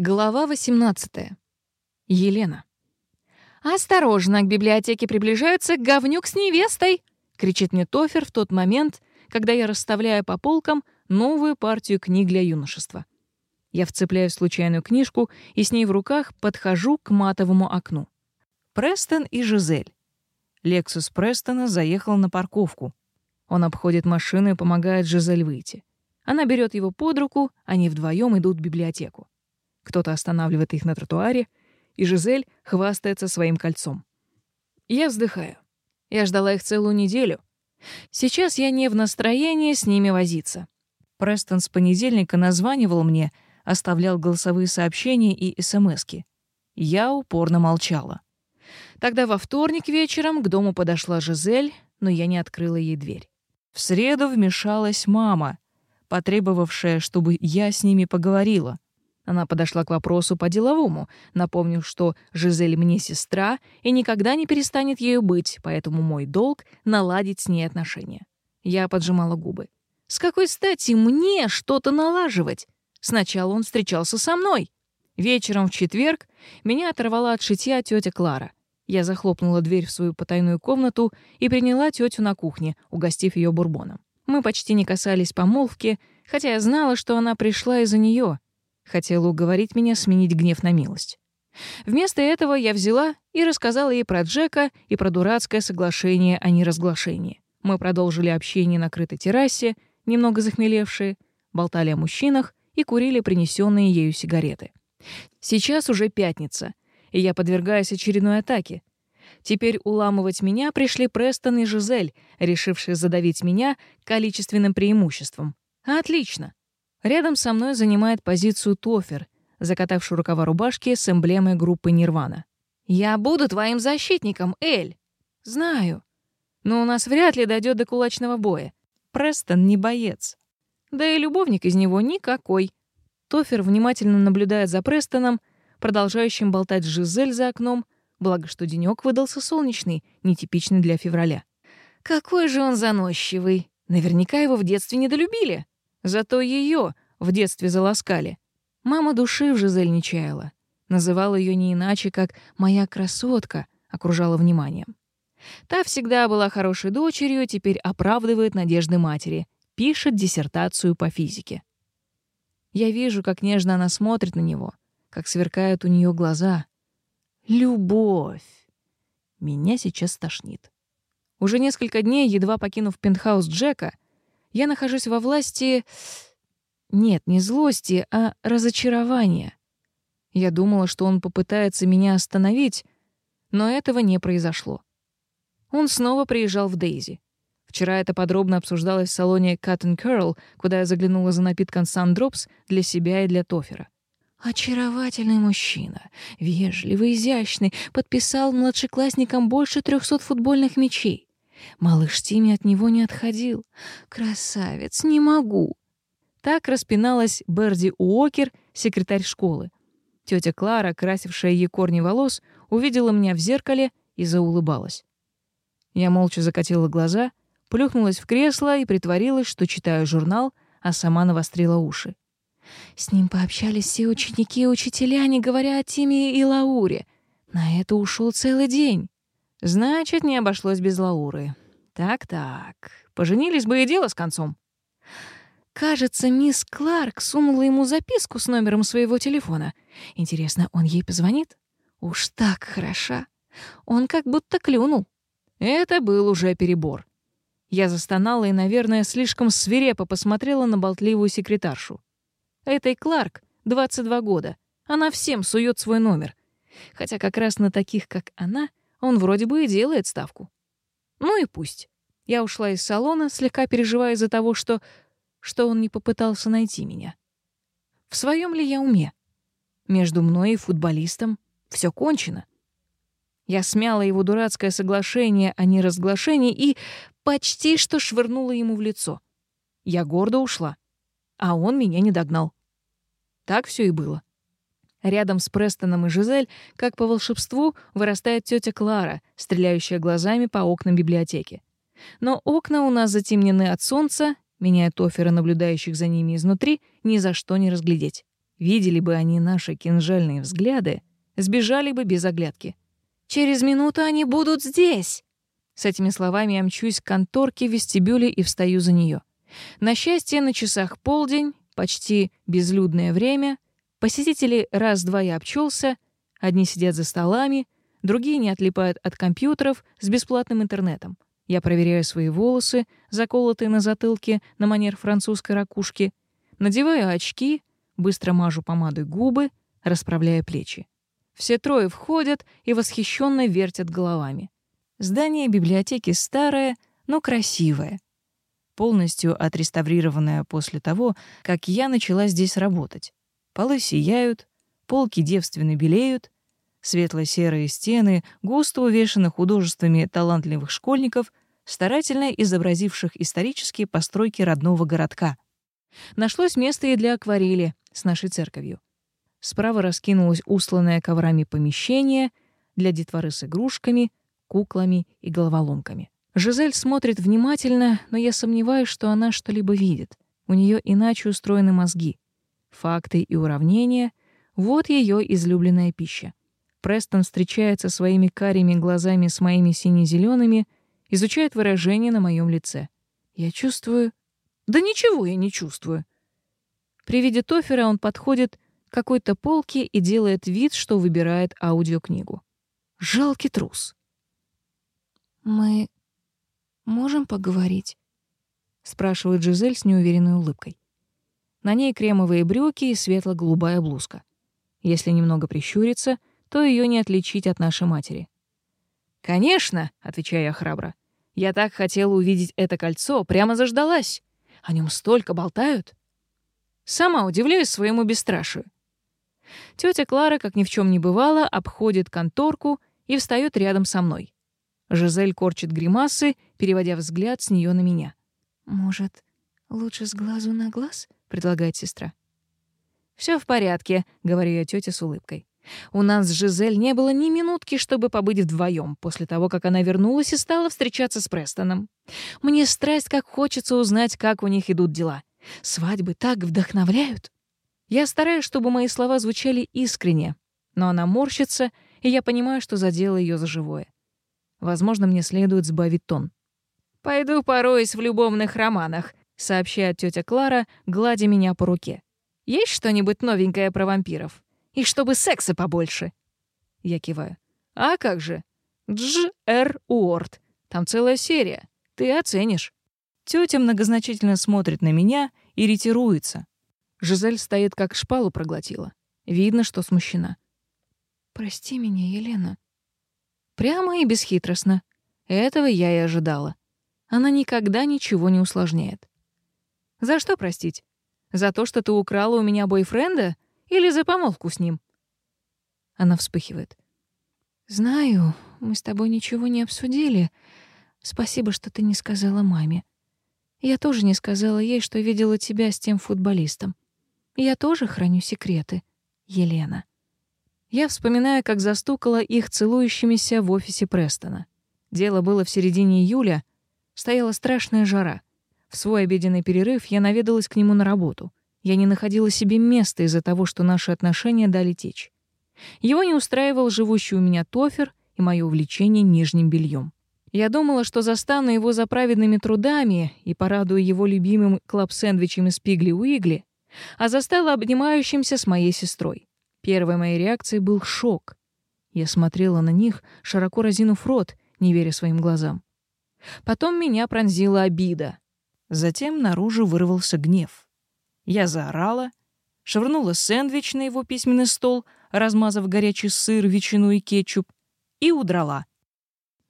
Глава 18. Елена. «Осторожно, к библиотеке приближаются говнюк с невестой!» — кричит мне Тофер в тот момент, когда я расставляю по полкам новую партию книг для юношества. Я вцепляю случайную книжку и с ней в руках подхожу к матовому окну. Престон и Жизель. Лексус Престона заехал на парковку. Он обходит машину и помогает Жизель выйти. Она берет его под руку, они вдвоем идут в библиотеку кто-то останавливает их на тротуаре, и Жизель хвастается своим кольцом. Я вздыхаю. Я ждала их целую неделю. Сейчас я не в настроении с ними возиться. Престон с понедельника названивал мне, оставлял голосовые сообщения и смски. Я упорно молчала. Тогда во вторник вечером к дому подошла Жизель, но я не открыла ей дверь. В среду вмешалась мама, потребовавшая, чтобы я с ними поговорила. Она подошла к вопросу по-деловому, напомнив, что Жизель мне сестра и никогда не перестанет ею быть, поэтому мой долг — наладить с ней отношения. Я поджимала губы. «С какой стати мне что-то налаживать? Сначала он встречался со мной. Вечером в четверг меня оторвала от шитья тетя Клара. Я захлопнула дверь в свою потайную комнату и приняла тетю на кухне, угостив ее бурбоном. Мы почти не касались помолвки, хотя я знала, что она пришла из-за нее хотела уговорить меня сменить гнев на милость. Вместо этого я взяла и рассказала ей про Джека и про дурацкое соглашение а о неразглашении. Мы продолжили общение на крытой террасе, немного захмелевшие, болтали о мужчинах и курили принесенные ею сигареты. Сейчас уже пятница, и я подвергаюсь очередной атаке. Теперь уламывать меня пришли Престон и Жизель, решившие задавить меня количественным преимуществом. Отлично. Рядом со мной занимает позицию Тофер, закатавший рукава рубашки с эмблемой группы Нирвана. «Я буду твоим защитником, Эль!» «Знаю. Но у нас вряд ли дойдет до кулачного боя. Престон не боец. Да и любовник из него никакой». Тофер внимательно наблюдает за Престоном, продолжающим болтать Жизель за окном, благо что денек выдался солнечный, нетипичный для февраля. «Какой же он заносчивый! Наверняка его в детстве недолюбили!» Зато ее в детстве заласкали. Мама души в Жизель не чаяла. Называла ее не иначе, как «моя красотка», окружала вниманием. Та всегда была хорошей дочерью, теперь оправдывает надежды матери, пишет диссертацию по физике. Я вижу, как нежно она смотрит на него, как сверкают у нее глаза. Любовь! Меня сейчас тошнит. Уже несколько дней, едва покинув пентхаус Джека, я нахожусь во власти... Нет, не злости, а разочарования. Я думала, что он попытается меня остановить, но этого не произошло. Он снова приезжал в Дейзи. Вчера это подробно обсуждалось в салоне Cut and Curl, куда я заглянула за напитком Сандропс для себя и для Тофера. Очаровательный мужчина, вежливый, изящный, подписал младшеклассникам больше 300 футбольных мячей. Малыш мне от него не отходил. Красавец, не могу. Так распиналась Берди Уокер, секретарь школы. Тетя Клара, красившая ей корни волос, увидела меня в зеркале и заулыбалась. Я молча закатила глаза, плюхнулась в кресло и притворилась, что читаю журнал, а сама навострила уши. С ним пообщались все ученики и учителя, не говоря о Тиме и Лауре. На это ушел целый день. Значит, не обошлось без Лауры. Так-так, поженились бы и дело с концом. Кажется, мисс Кларк сунула ему записку с номером своего телефона. Интересно, он ей позвонит? Уж так хороша. Он как будто клюнул. Это был уже перебор. Я застонала и, наверное, слишком свирепо посмотрела на болтливую секретаршу. Этой Кларк, 22 года. Она всем сует свой номер. Хотя как раз на таких, как она, он вроде бы и делает ставку. Ну и пусть. Я ушла из салона, слегка переживая из-за того, что... что он не попытался найти меня. В своем ли я уме? Между мной и футболистом все кончено. Я смяла его дурацкое соглашение а о неразглашении и почти что швырнула ему в лицо. Я гордо ушла, а он меня не догнал. Так все и было. Рядом с Престоном и Жизель, как по волшебству, вырастает тетя Клара, стреляющая глазами по окнам библиотеки. Но окна у нас затемнены от солнца, меняет тофера, наблюдающих за ними изнутри, ни за что не разглядеть. Видели бы они наши кинжальные взгляды, сбежали бы без оглядки. «Через минуту они будут здесь!» С этими словами я мчусь к конторке в вестибюле и встаю за нее. На счастье, на часах полдень, почти безлюдное время — Посетители раз-два и обчелся, одни сидят за столами, другие не отлипают от компьютеров с бесплатным интернетом. Я проверяю свои волосы, заколотые на затылке на манер французской ракушки, надеваю очки, быстро мажу помадой губы, расправляя плечи. Все трое входят и восхищенно вертят головами. Здание библиотеки старое, но красивое. Полностью отреставрированное после того, как я начала здесь работать. Полы сияют, полки девственно белеют, светло-серые стены, густо увешаны художествами талантливых школьников, старательно изобразивших исторические постройки родного городка. Нашлось место и для акварели с нашей церковью. Справа раскинулось усланное коврами помещение для детворы с игрушками, куклами и головоломками. Жизель смотрит внимательно, но я сомневаюсь, что она что-либо видит. У нее иначе устроены мозги факты и уравнения — вот ее излюбленная пища. Престон встречается своими карими глазами с моими сине-зелеными, изучает выражение на моем лице. Я чувствую... Да ничего я не чувствую. При виде Тофера он подходит к какой-то полке и делает вид, что выбирает аудиокнигу. Жалкий трус. «Мы можем поговорить?» — спрашивает Джизель с неуверенной улыбкой. На ней кремовые брюки и светло-голубая блузка. Если немного прищуриться, то ее не отличить от нашей матери. «Конечно», — отвечаю я храбро. «Я так хотела увидеть это кольцо, прямо заждалась. О нем столько болтают». Сама удивляюсь своему бесстрашию. Тетя Клара, как ни в чем не бывало, обходит конторку и встает рядом со мной. Жизель корчит гримасы, переводя взгляд с нее на меня. «Может, «Лучше с глазу на глаз?» — предлагает сестра. Все в порядке», — говорю я тете с улыбкой. «У нас с Жизель не было ни минутки, чтобы побыть вдвоем после того, как она вернулась и стала встречаться с Престоном. Мне страсть как хочется узнать, как у них идут дела. Свадьбы так вдохновляют». Я стараюсь, чтобы мои слова звучали искренне, но она морщится, и я понимаю, что задела ее за живое. Возможно, мне следует сбавить тон. «Пойду пороюсь в любовных романах», сообщает тетя Клара, гладя меня по руке. «Есть что-нибудь новенькое про вампиров? И чтобы секса побольше!» Я киваю. «А как же? Дж. Р. Уорд. Там целая серия. Ты оценишь». Тетя многозначительно смотрит на меня и ретируется. Жизель стоит, как шпалу проглотила. Видно, что смущена. «Прости меня, Елена». Прямо и бесхитростно. Этого я и ожидала. Она никогда ничего не усложняет. За что простить? За то, что ты украла у меня бойфренда? Или за помолвку с ним?» Она вспыхивает. «Знаю, мы с тобой ничего не обсудили. Спасибо, что ты не сказала маме. Я тоже не сказала ей, что видела тебя с тем футболистом. Я тоже храню секреты. Елена». Я вспоминаю, как застукала их целующимися в офисе Престона. Дело было в середине июля. Стояла страшная жара — в свой обеденный перерыв я наведалась к нему на работу. Я не находила себе места из-за того, что наши отношения дали течь. Его не устраивал живущий у меня тофер и мое увлечение нижним бельем. Я думала, что застану его за праведными трудами и порадую его любимым клаб-сэндвичем из пигли-уигли, а застала обнимающимся с моей сестрой. Первой моей реакцией был шок. Я смотрела на них, широко разинув рот, не веря своим глазам. Потом меня пронзила обида. Затем наружу вырвался гнев. Я заорала, швырнула сэндвич на его письменный стол, размазав горячий сыр, ветчину и кетчуп, и удрала.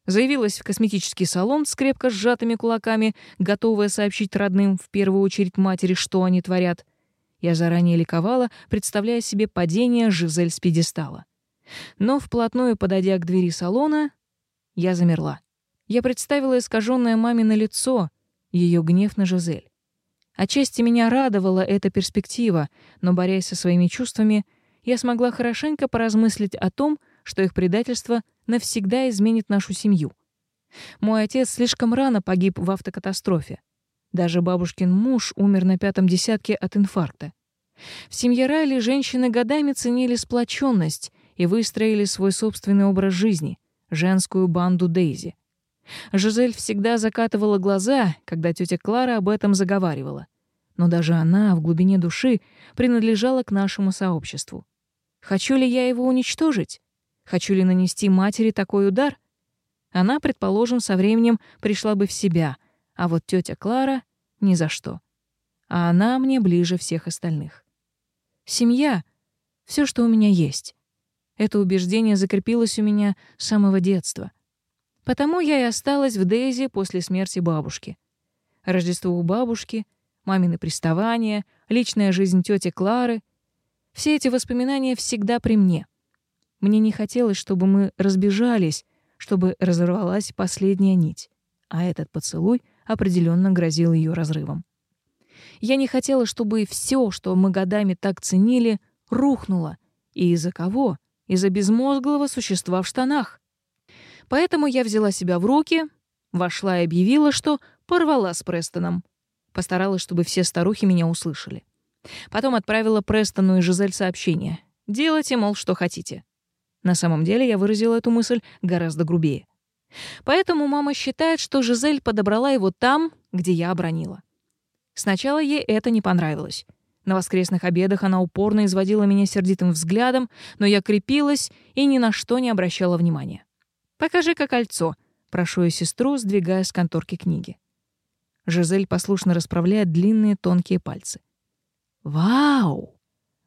Заявилась в косметический салон с крепко сжатыми кулаками, готовая сообщить родным, в первую очередь матери, что они творят. Я заранее ликовала, представляя себе падение Жизель с пьедестала. Но вплотную подойдя к двери салона, я замерла. Я представила искаженное мамино лицо — ее гнев на Жизель. Отчасти меня радовала эта перспектива, но, борясь со своими чувствами, я смогла хорошенько поразмыслить о том, что их предательство навсегда изменит нашу семью. Мой отец слишком рано погиб в автокатастрофе. Даже бабушкин муж умер на пятом десятке от инфаркта. В семье Райли женщины годами ценили сплоченность и выстроили свой собственный образ жизни — женскую банду Дейзи — Жизель всегда закатывала глаза, когда тетя Клара об этом заговаривала. Но даже она в глубине души принадлежала к нашему сообществу. Хочу ли я его уничтожить? Хочу ли нанести матери такой удар? Она, предположим, со временем пришла бы в себя, а вот тетя Клара — ни за что. А она мне ближе всех остальных. Семья — все, что у меня есть. Это убеждение закрепилось у меня с самого детства — Потому я и осталась в Дейзи после смерти бабушки. Рождество у бабушки, мамины приставания, личная жизнь тети Клары — все эти воспоминания всегда при мне. Мне не хотелось, чтобы мы разбежались, чтобы разорвалась последняя нить, а этот поцелуй определенно грозил ее разрывом. Я не хотела, чтобы все, что мы годами так ценили, рухнуло. И из-за кого? Из-за безмозглого существа в штанах. Поэтому я взяла себя в руки, вошла и объявила, что порвала с Престоном. Постаралась, чтобы все старухи меня услышали. Потом отправила Престону и Жизель сообщение. «Делайте, мол, что хотите». На самом деле я выразила эту мысль гораздо грубее. Поэтому мама считает, что Жизель подобрала его там, где я обронила. Сначала ей это не понравилось. На воскресных обедах она упорно изводила меня сердитым взглядом, но я крепилась и ни на что не обращала внимания. «Покажи-ка кольцо», — прошу я сестру, сдвигая с конторки книги. Жизель послушно расправляет длинные тонкие пальцы. «Вау!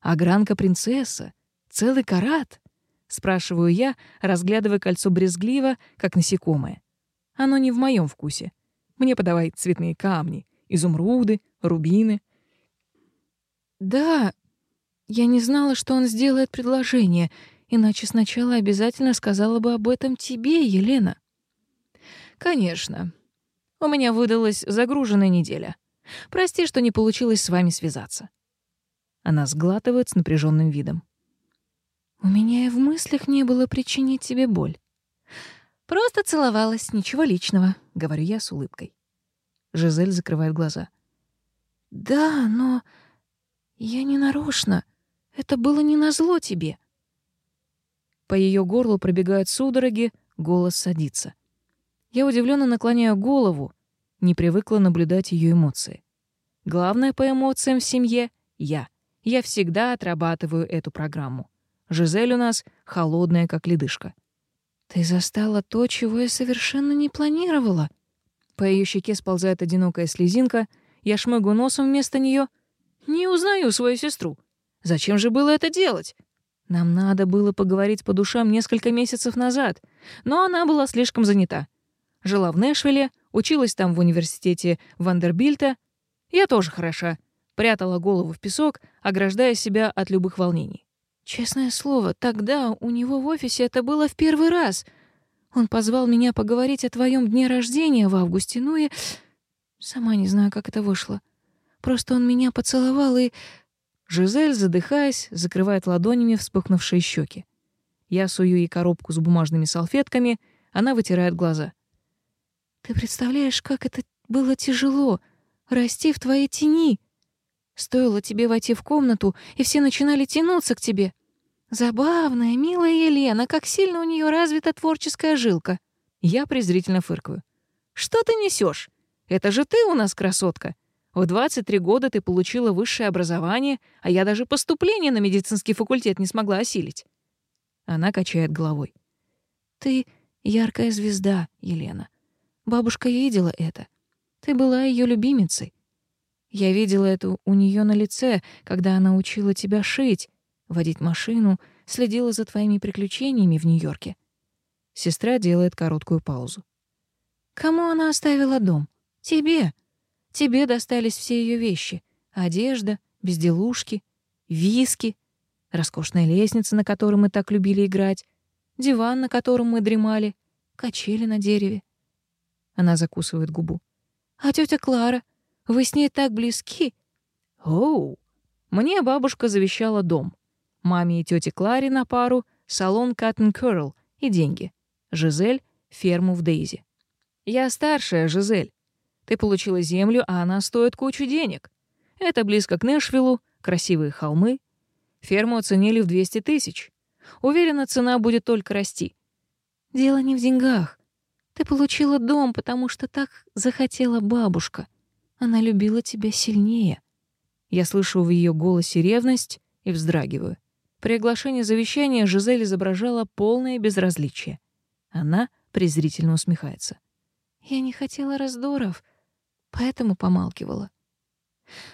Огранка принцесса! Целый карат!» — спрашиваю я, разглядывая кольцо брезгливо, как насекомое. Оно не в моем вкусе. Мне подавай цветные камни, изумруды, рубины. «Да, я не знала, что он сделает предложение. Иначе сначала обязательно сказала бы об этом тебе, Елена. Конечно. У меня выдалась загруженная неделя. Прости, что не получилось с вами связаться. Она сглатывает с напряженным видом. У меня и в мыслях не было причинить тебе боль. Просто целовалась, ничего личного, говорю я с улыбкой. Жизель закрывает глаза. Да, но я не нарочно. Это было не на зло тебе. По ее горлу пробегают судороги, голос садится. Я удивленно наклоняю голову, не привыкла наблюдать ее эмоции. Главное по эмоциям в семье — я. Я всегда отрабатываю эту программу. Жизель у нас холодная, как ледышка. «Ты застала то, чего я совершенно не планировала». По ее щеке сползает одинокая слезинка, я шмыгу носом вместо нее. «Не узнаю свою сестру. Зачем же было это делать? Нам надо было поговорить по душам несколько месяцев назад, но она была слишком занята. Жила в Нэшвилле, училась там в университете Вандербильта. Я тоже хороша. Прятала голову в песок, ограждая себя от любых волнений. Честное слово, тогда у него в офисе это было в первый раз. Он позвал меня поговорить о твоем дне рождения в августе, ну и... Сама не знаю, как это вышло. Просто он меня поцеловал и... Жизель, задыхаясь, закрывает ладонями вспыхнувшие щеки. Я сую ей коробку с бумажными салфетками, она вытирает глаза. «Ты представляешь, как это было тяжело — расти в твоей тени!» Стоило тебе войти в комнату, и все начинали тянуться к тебе. Забавная, милая Елена, как сильно у нее развита творческая жилка. Я презрительно фыркаю. Что ты несешь? Это же ты у нас красотка. В 23 года ты получила высшее образование, а я даже поступление на медицинский факультет не смогла осилить. Она качает головой. Ты яркая звезда, Елена. Бабушка видела это. Ты была ее любимицей. Я видела это у нее на лице, когда она учила тебя шить, водить машину, следила за твоими приключениями в Нью-Йорке. Сестра делает короткую паузу. Кому она оставила дом? Тебе. Тебе достались все ее вещи — одежда, безделушки, виски, роскошная лестница, на которой мы так любили играть, диван, на котором мы дремали, качели на дереве. Она закусывает губу. А тетя Клара, вы с ней так близки. Оу, мне бабушка завещала дом. Маме и тете Кларе на пару салон Cotton Curl и деньги. Жизель — ферму в Дейзи. Я старшая, Жизель. Ты получила землю, а она стоит кучу денег. Это близко к Нэшвиллу, красивые холмы. Ферму оценили в 200 тысяч. Уверена, цена будет только расти. Дело не в деньгах. Ты получила дом, потому что так захотела бабушка. Она любила тебя сильнее. Я слышу в ее голосе ревность и вздрагиваю. При оглашении завещания Жизель изображала полное безразличие. Она презрительно усмехается. «Я не хотела раздоров поэтому помалкивала.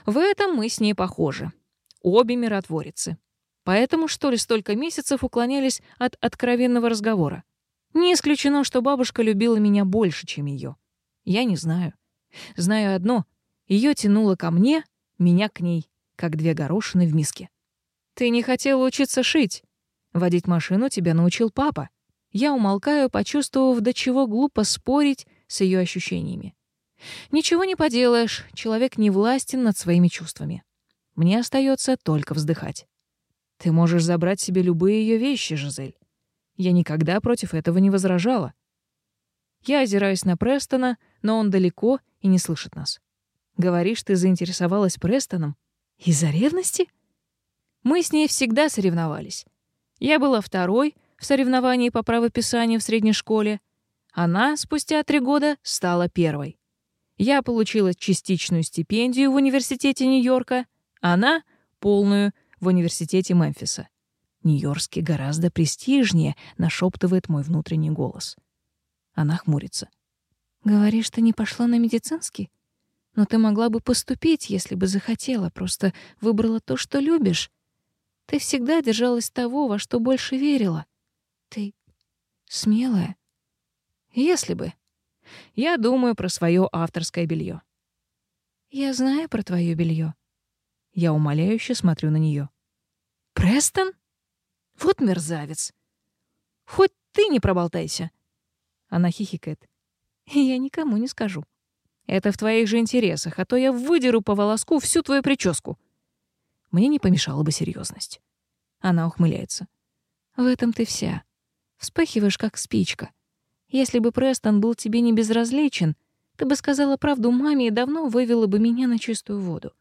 В этом мы с ней похожи. Обе миротворицы. Поэтому, что ли, столько месяцев уклонялись от откровенного разговора. Не исключено, что бабушка любила меня больше, чем ее. Я не знаю. Знаю одно. Ее тянуло ко мне, меня к ней, как две горошины в миске. «Ты не хотела учиться шить. Водить машину тебя научил папа». Я умолкаю, почувствовав, до чего глупо спорить с ее ощущениями. Ничего не поделаешь, человек не властен над своими чувствами. Мне остается только вздыхать. Ты можешь забрать себе любые ее вещи, Жизель. Я никогда против этого не возражала. Я озираюсь на Престона, но он далеко и не слышит нас. Говоришь, ты заинтересовалась Престоном? Из-за ревности? Мы с ней всегда соревновались. Я была второй в соревновании по правописанию в средней школе. Она спустя три года стала первой. Я получила частичную стипендию в университете Нью-Йорка, она — полную в университете Мемфиса. Нью-Йоркский гораздо престижнее, нашептывает мой внутренний голос. Она хмурится. Говоришь, ты не пошла на медицинский? Но ты могла бы поступить, если бы захотела, просто выбрала то, что любишь. Ты всегда держалась того, во что больше верила. Ты смелая. Если бы, я думаю про свое авторское белье. Я знаю про твое белье. Я умоляюще смотрю на нее. Престон? Вот мерзавец. Хоть ты не проболтайся. Она хихикает. Я никому не скажу. Это в твоих же интересах, а то я выдеру по волоску всю твою прическу. Мне не помешала бы серьезность. Она ухмыляется. В этом ты вся. Вспыхиваешь, как спичка. Если бы Престон был тебе не безразличен, ты бы сказала правду маме и давно вывела бы меня на чистую воду.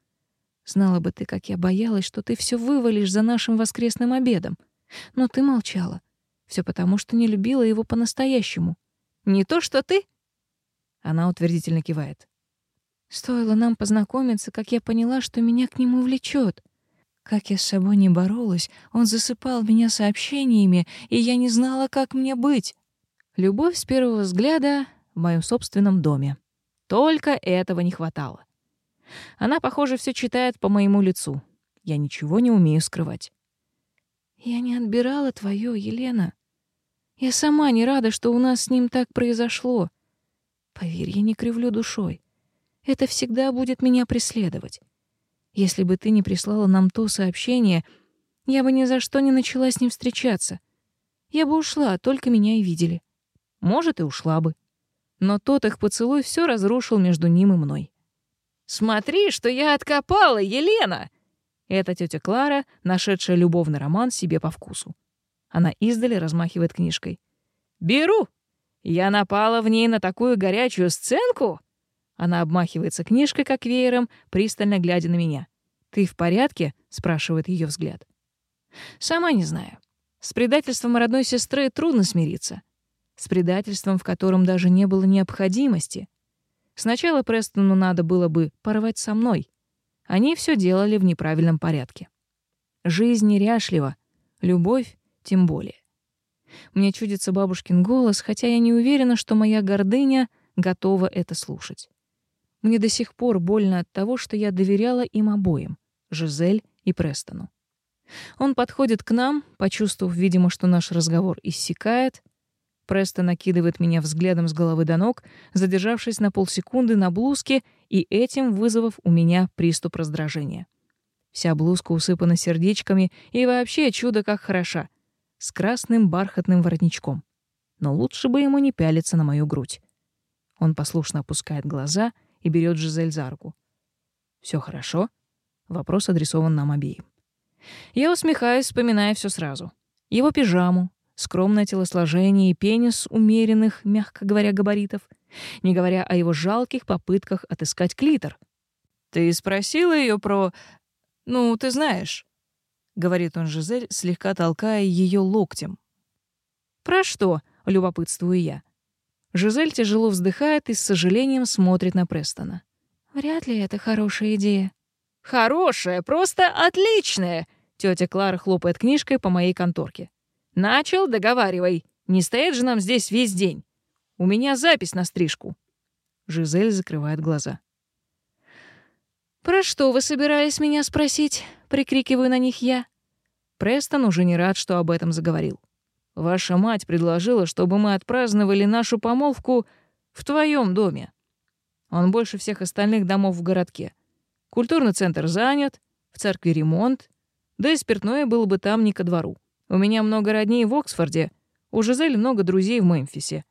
Знала бы ты, как я боялась, что ты все вывалишь за нашим воскресным обедом. Но ты молчала. Все потому, что не любила его по-настоящему. Не то, что ты? Она утвердительно кивает. Стоило нам познакомиться, как я поняла, что меня к нему влечет. Как я с собой не боролась, он засыпал меня сообщениями, и я не знала, как мне быть. Любовь с первого взгляда в моем собственном доме. Только этого не хватало. Она, похоже, все читает по моему лицу. Я ничего не умею скрывать. Я не отбирала твое, Елена. Я сама не рада, что у нас с ним так произошло. Поверь, я не кривлю душой. Это всегда будет меня преследовать. Если бы ты не прислала нам то сообщение, я бы ни за что не начала с ним встречаться. Я бы ушла, только меня и видели. Может, и ушла бы. Но тот их поцелуй все разрушил между ним и мной. «Смотри, что я откопала, Елена!» Это тетя Клара, нашедшая любовный роман себе по вкусу. Она издали размахивает книжкой. «Беру! Я напала в ней на такую горячую сценку!» Она обмахивается книжкой, как веером, пристально глядя на меня. «Ты в порядке?» — спрашивает ее взгляд. «Сама не знаю. С предательством родной сестры трудно смириться с предательством, в котором даже не было необходимости. Сначала Престону надо было бы порвать со мной. Они все делали в неправильном порядке. Жизнь неряшлива, любовь тем более. Мне чудится бабушкин голос, хотя я не уверена, что моя гордыня готова это слушать. Мне до сих пор больно от того, что я доверяла им обоим, Жизель и Престону. Он подходит к нам, почувствовав, видимо, что наш разговор иссякает — Престон накидывает меня взглядом с головы до ног, задержавшись на полсекунды на блузке и этим вызвав у меня приступ раздражения. Вся блузка усыпана сердечками и вообще чудо как хороша. С красным бархатным воротничком. Но лучше бы ему не пялиться на мою грудь. Он послушно опускает глаза и берет Жизель за руку. «Все хорошо?» Вопрос адресован нам обеим. Я усмехаюсь, вспоминая все сразу. Его пижаму, скромное телосложение и пенис умеренных, мягко говоря, габаритов, не говоря о его жалких попытках отыскать клитор. «Ты спросила ее про... Ну, ты знаешь», — говорит он Жизель, слегка толкая ее локтем. «Про что?» — любопытствую я. Жизель тяжело вздыхает и с сожалением смотрит на Престона. «Вряд ли это хорошая идея». «Хорошая, просто отличная!» Тетя Клара хлопает книжкой по моей конторке. Начал договаривай. Не стоять же нам здесь весь день. У меня запись на стрижку. Жизель закрывает глаза. «Про что вы собирались меня спросить?» — прикрикиваю на них я. Престон уже не рад, что об этом заговорил. «Ваша мать предложила, чтобы мы отпраздновали нашу помолвку в твоем доме. Он больше всех остальных домов в городке. Культурный центр занят, в церкви ремонт, да и спиртное было бы там не ко двору. У меня много родней в Оксфорде. У Жизель много друзей в Мемфисе.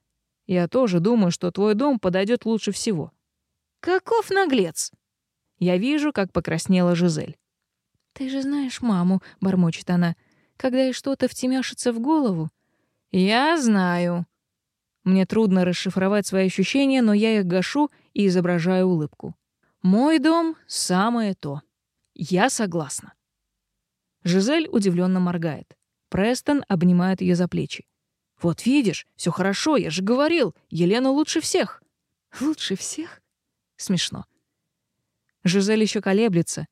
Я тоже думаю, что твой дом подойдет лучше всего». «Каков наглец!» Я вижу, как покраснела Жизель. «Ты же знаешь маму», — бормочет она, — «когда ей что-то втемяшится в голову». «Я знаю». Мне трудно расшифровать свои ощущения, но я их гашу и изображаю улыбку. «Мой дом — самое то. Я согласна». Жизель удивленно моргает. Престон обнимает ее за плечи. «Вот видишь, все хорошо, я же говорил, Елена лучше всех». «Лучше всех?» Смешно. Жизель еще колеблется.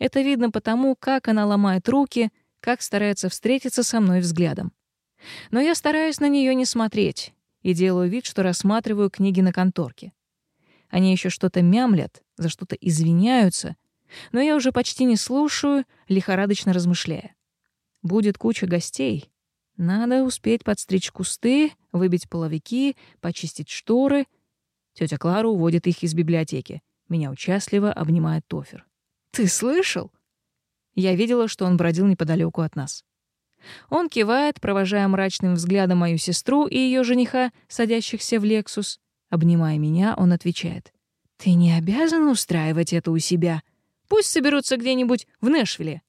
Это видно потому, как она ломает руки, как старается встретиться со мной взглядом. Но я стараюсь на нее не смотреть и делаю вид, что рассматриваю книги на конторке. Они еще что-то мямлят, за что-то извиняются, но я уже почти не слушаю, лихорадочно размышляя. Будет куча гостей. Надо успеть подстричь кусты, выбить половики, почистить шторы. Тетя Клара уводит их из библиотеки. Меня участливо обнимает Тофер. «Ты слышал?» Я видела, что он бродил неподалеку от нас. Он кивает, провожая мрачным взглядом мою сестру и ее жениха, садящихся в «Лексус». Обнимая меня, он отвечает. «Ты не обязан устраивать это у себя. Пусть соберутся где-нибудь в Нэшвилле».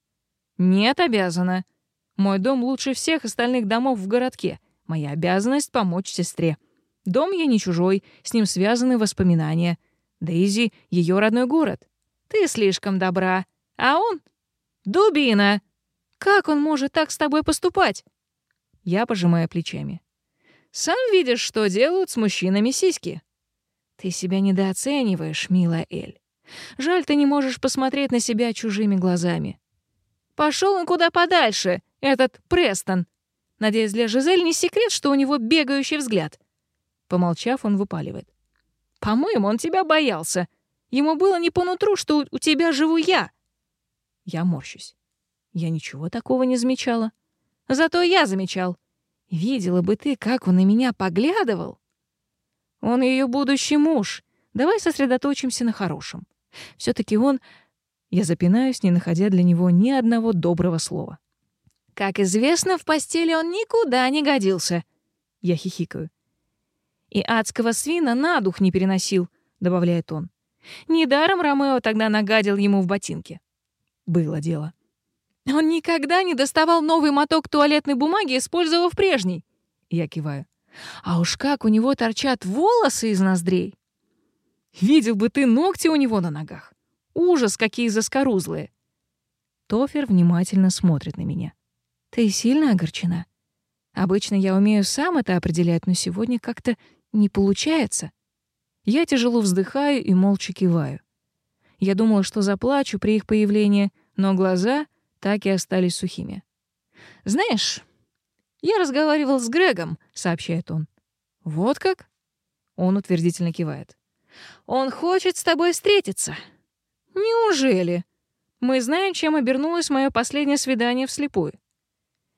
«Нет, обязана», мой дом лучше всех остальных домов в городке. Моя обязанность — помочь сестре. Дом я не чужой, с ним связаны воспоминания. Дейзи — ее родной город. Ты слишком добра. А он — дубина. Как он может так с тобой поступать? Я пожимаю плечами. Сам видишь, что делают с мужчинами сиськи. Ты себя недооцениваешь, милая Эль. Жаль, ты не можешь посмотреть на себя чужими глазами. Пошел он куда подальше, этот Престон. Надеюсь, для Жизель не секрет, что у него бегающий взгляд. Помолчав, он выпаливает. По-моему, он тебя боялся. Ему было не по нутру, что у тебя живу я. Я морщусь. Я ничего такого не замечала. Зато я замечал. Видела бы ты, как он на меня поглядывал. Он ее будущий муж. Давай сосредоточимся на хорошем. все таки он... Я запинаюсь, не находя для него ни одного доброго слова. Как известно, в постели он никуда не годился. Я хихикаю. И адского свина на дух не переносил, добавляет он. Недаром Ромео тогда нагадил ему в ботинке. Было дело. Он никогда не доставал новый моток туалетной бумаги, использовав прежний. Я киваю. А уж как у него торчат волосы из ноздрей. Видел бы ты ногти у него на ногах. Ужас, какие заскорузлые. Тофер внимательно смотрит на меня. Ты сильно огорчена. Обычно я умею сам это определять, но сегодня как-то не получается. Я тяжело вздыхаю и молча киваю. Я думала, что заплачу при их появлении, но глаза так и остались сухими. «Знаешь, я разговаривал с Грегом», — сообщает он. «Вот как?» — он утвердительно кивает. «Он хочет с тобой встретиться». «Неужели?» «Мы знаем, чем обернулось мое последнее свидание вслепую.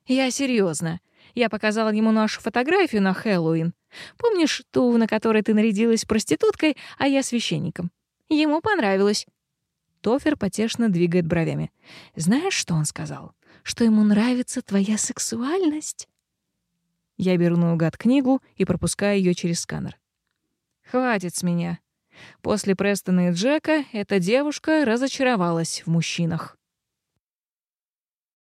Я серьезно. Я показала ему нашу фотографию на Хэллоуин. Помнишь ту, на которой ты нарядилась проституткой, а я священником? Ему понравилось. Тофер потешно двигает бровями. Знаешь, что он сказал? Что ему нравится твоя сексуальность? Я беру наугад книгу и пропускаю ее через сканер. Хватит с меня. После Престона и Джека эта девушка разочаровалась в мужчинах.